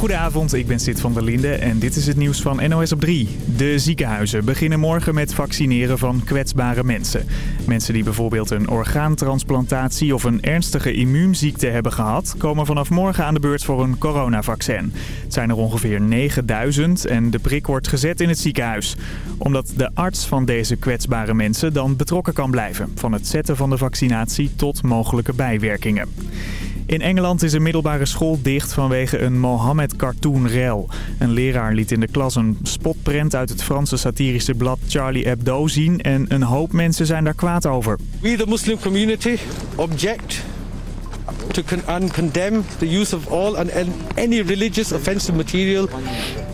Goedenavond, ik ben Sid van der Linde en dit is het nieuws van NOS op 3. De ziekenhuizen beginnen morgen met vaccineren van kwetsbare mensen. Mensen die bijvoorbeeld een orgaantransplantatie of een ernstige immuunziekte hebben gehad... komen vanaf morgen aan de beurt voor een coronavaccin. Het zijn er ongeveer 9000 en de prik wordt gezet in het ziekenhuis. Omdat de arts van deze kwetsbare mensen dan betrokken kan blijven... van het zetten van de vaccinatie tot mogelijke bijwerkingen. In Engeland is een middelbare school dicht vanwege een Mohammed-cartoon-rel. Een leraar liet in de klas een spotprent uit het Franse satirische blad Charlie Hebdo zien... en een hoop mensen zijn daar kwaad over. We, the Muslim community, object to con condemn the use of all and any religious offensive material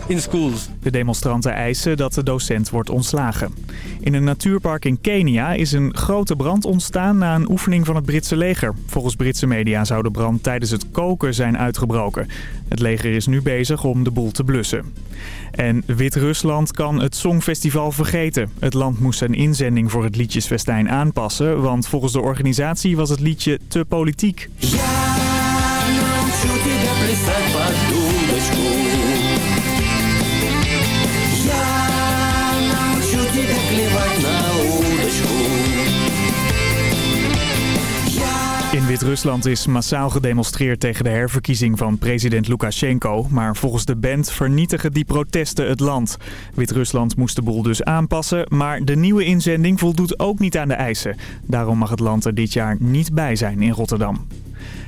in schools. De demonstranten eisen dat de docent wordt ontslagen. In een natuurpark in Kenia is een grote brand ontstaan na een oefening van het Britse leger. Volgens Britse media zou de brand tijdens het koken zijn uitgebroken. Het leger is nu bezig om de boel te blussen. En Wit-Rusland kan het Songfestival vergeten. Het land moest zijn inzending voor het liedjesfestijn aanpassen... want volgens de organisatie was het liedje te politiek. In Wit-Rusland is massaal gedemonstreerd tegen de herverkiezing van president Lukashenko. Maar volgens de band vernietigen die protesten het land. Wit-Rusland moest de boel dus aanpassen, maar de nieuwe inzending voldoet ook niet aan de eisen. Daarom mag het land er dit jaar niet bij zijn in Rotterdam.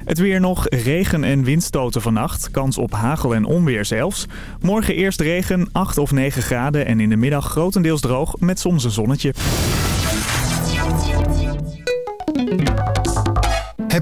Het weer nog, regen en windstoten vannacht. Kans op hagel en onweer zelfs. Morgen eerst regen, 8 of 9 graden en in de middag grotendeels droog met soms een zonnetje.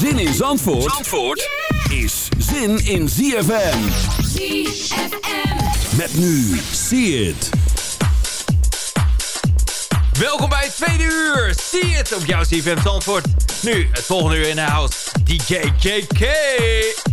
Zin in Zandvoort, Zandvoort is zin in ZFM. ZFM. Met nu, see it. Welkom bij het tweede uur. See it op jouw ZFM Zandvoort. Nu, het volgende uur in de house. DJ JK.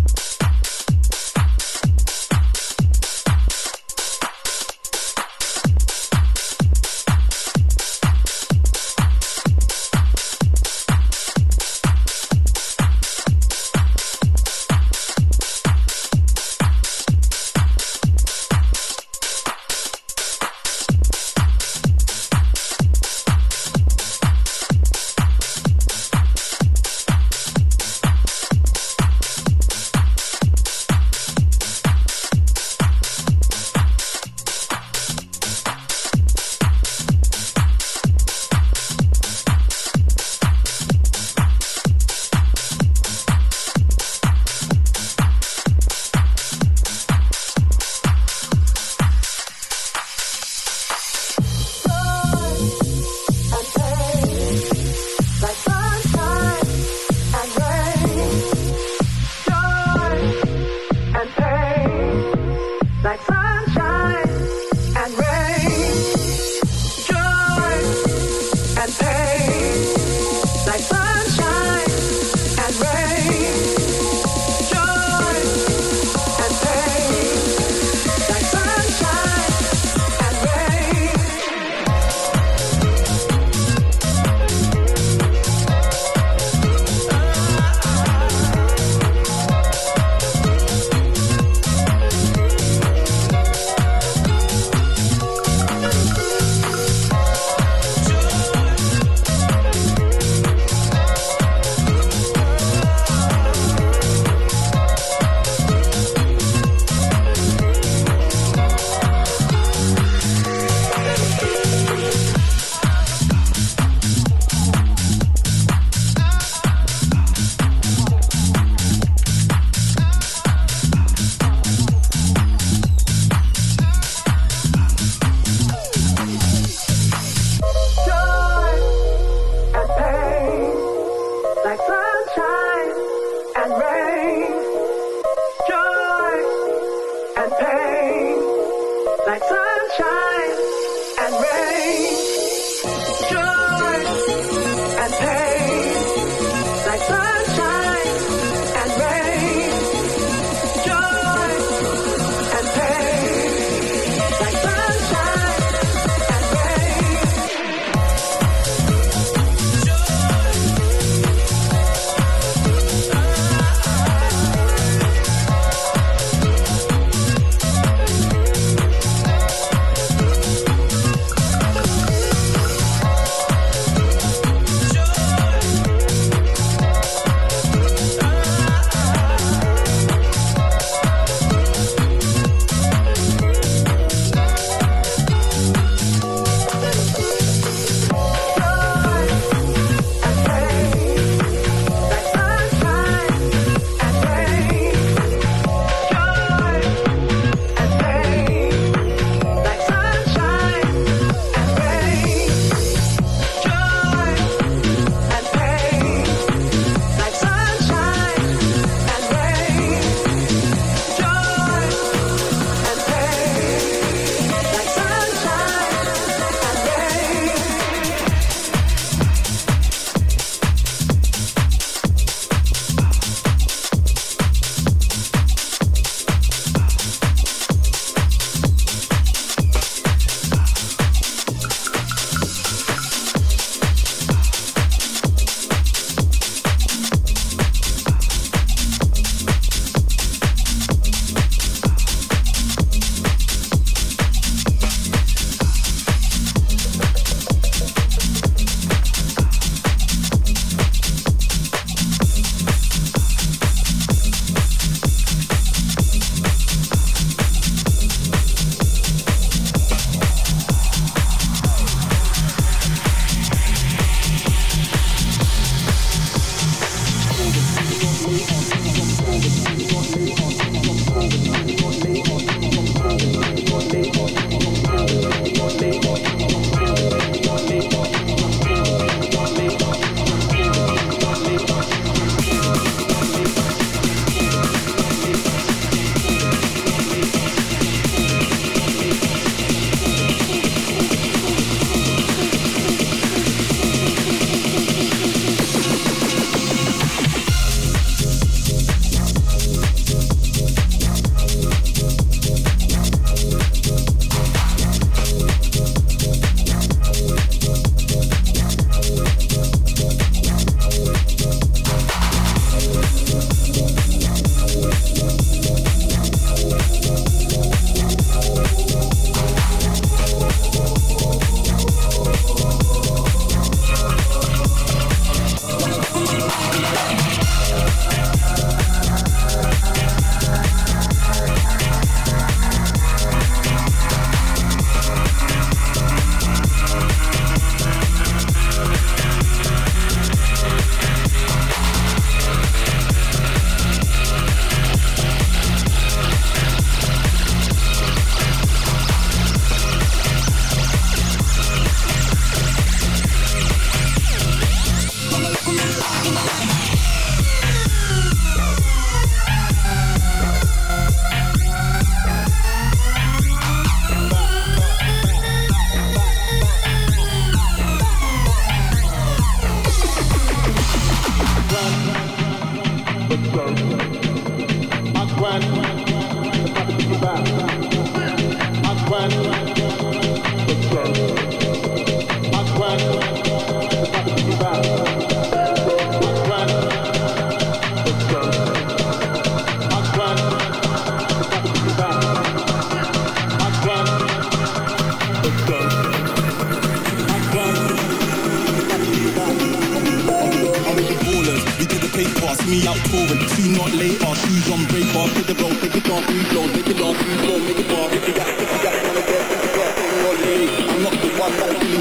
Start later. Shoes on break off, hit the road, take it on free flow, make it on free flow, make it bar. If you got, if you got one of them, if you got thing on me, I'm not the one be.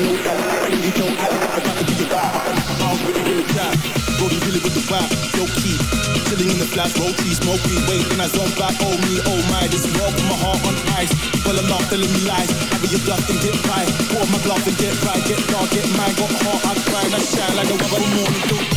I'm with the key. Chilling in the flash, smoke weed, wait, then I zone back. Oh me, oh my, this is all with my heart on ice. People are not telling me lies. Have your bluff and get right. Pour my glove and get right, get dark, get mine, got heart, I grind, I shine like a rubber morning.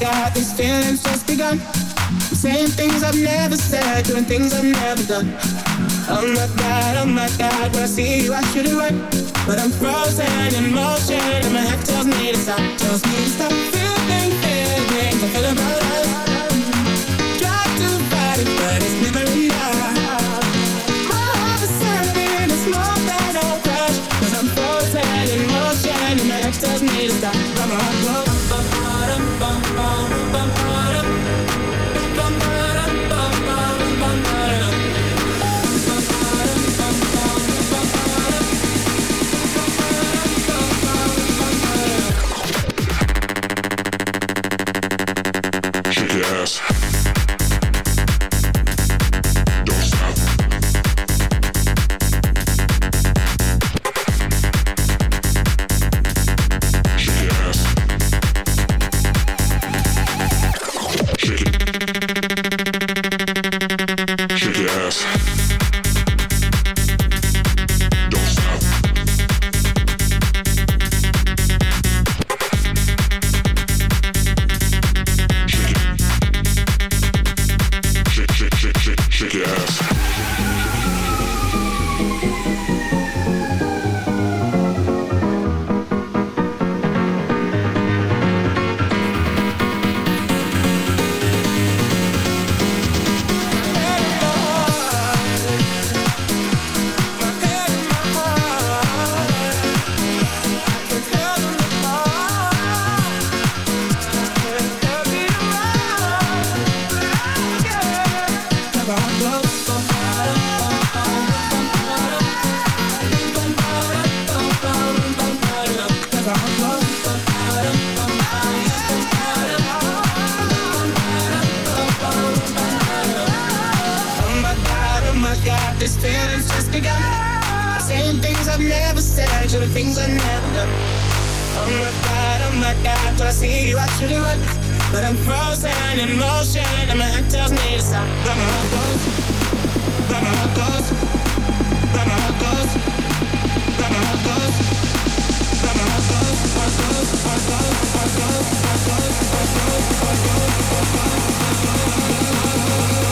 Got these feelings just begun. I'm saying things I've never said, doing things I've never done. Oh my God, oh my God, when I see you, I should have run. But I'm frozen in motion, and my head tells me to stop, tells me to stop feeling, feeling, I feel about life. mistakes and the things I never done. Oh my god, oh my god, do I see you, I truly want this, But I'm frozen in motion, and my head tells me to stop. But my heart goes, but my heart goes, but my heart goes, but my heart goes. But my heart goes, heart goes, heart goes, heart goes, heart goes, heart goes, heart goes, heart goes, heart goes, heart goes.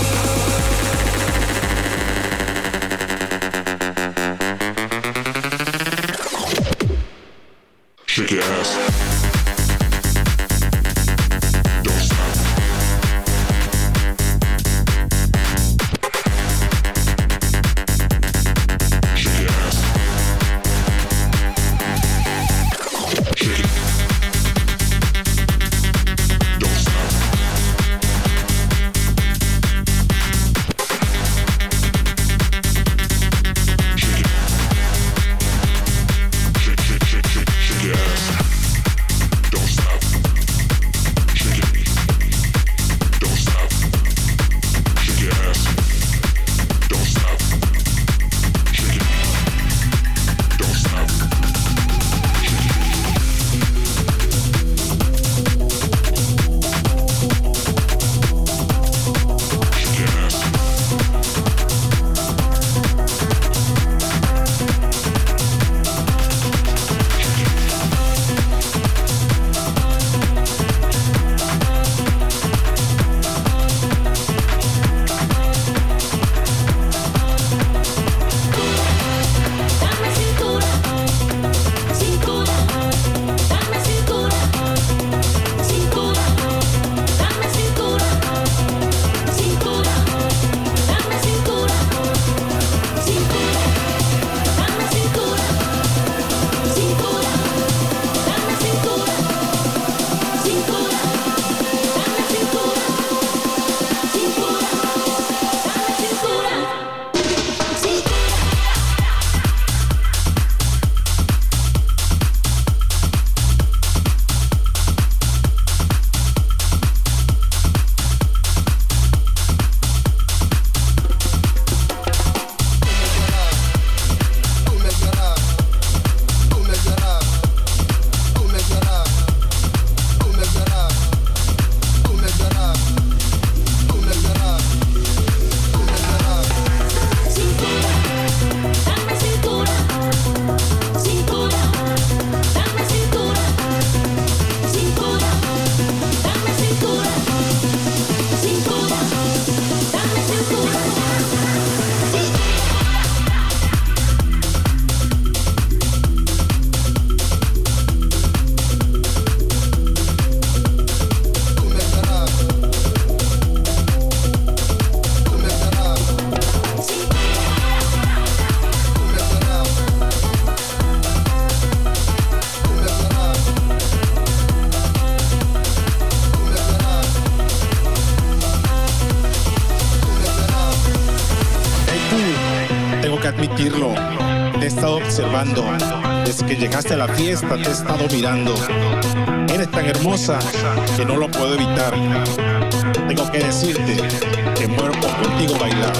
Don't mentirlo. Te he estado observando. Desde que llegaste a la fiesta te he estado mirando. Eres tan hermosa que no lo puedo evitar. Tengo que decirte que muero por contigo bailar.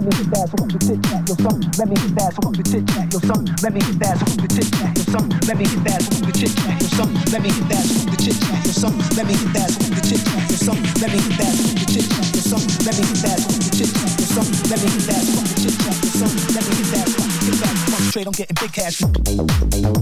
Let me hit that, so won't you sit that, your son. Let me hit that, so won't you sit that, your son. Let me hit that, so won't you sit that, your son. Let me hit that, so won't you chit that, your son. Let me hit that, so won't you chit that, your son. Let me hit that, so won't you chit that, your son. Let me hit that, so won't you chit that, your son. Let me hit that, so won't you chit that, your son. Let me hit that, so won't you chit that, your son. Let me hit that, so won't you chit that, your son. Straight on getting big cash.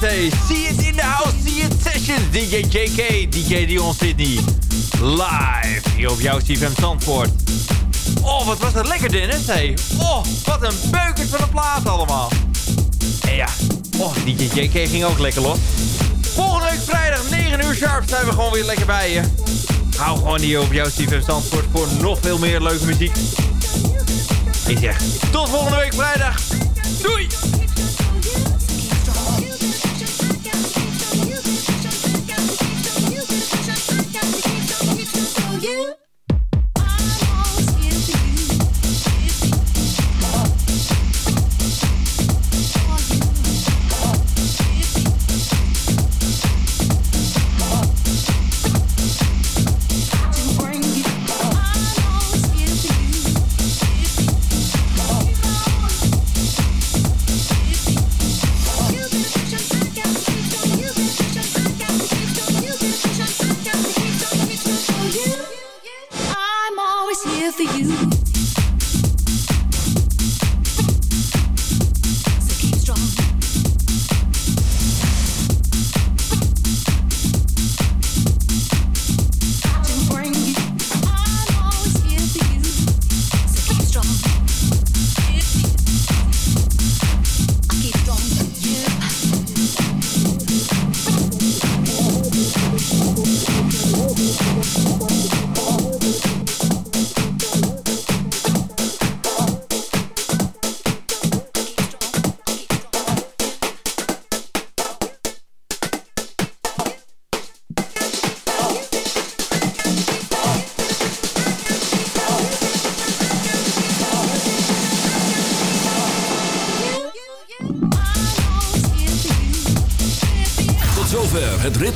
Saturday. See it in the house, see it sessions. DJ JK, DJ Dion Sydney. Live hier op jouw CFM Zandvoort. Oh, wat was dat lekker Dennis, hey. Oh, wat een beukert van de plaat allemaal. En ja, oh, DJ JK ging ook lekker los. Volgende week vrijdag, 9 uur sharp, zijn we gewoon weer lekker bij je. Hou gewoon hier op jouw CFM Zandvoort voor nog veel meer leuke muziek. Ik zeg, tot volgende week vrijdag.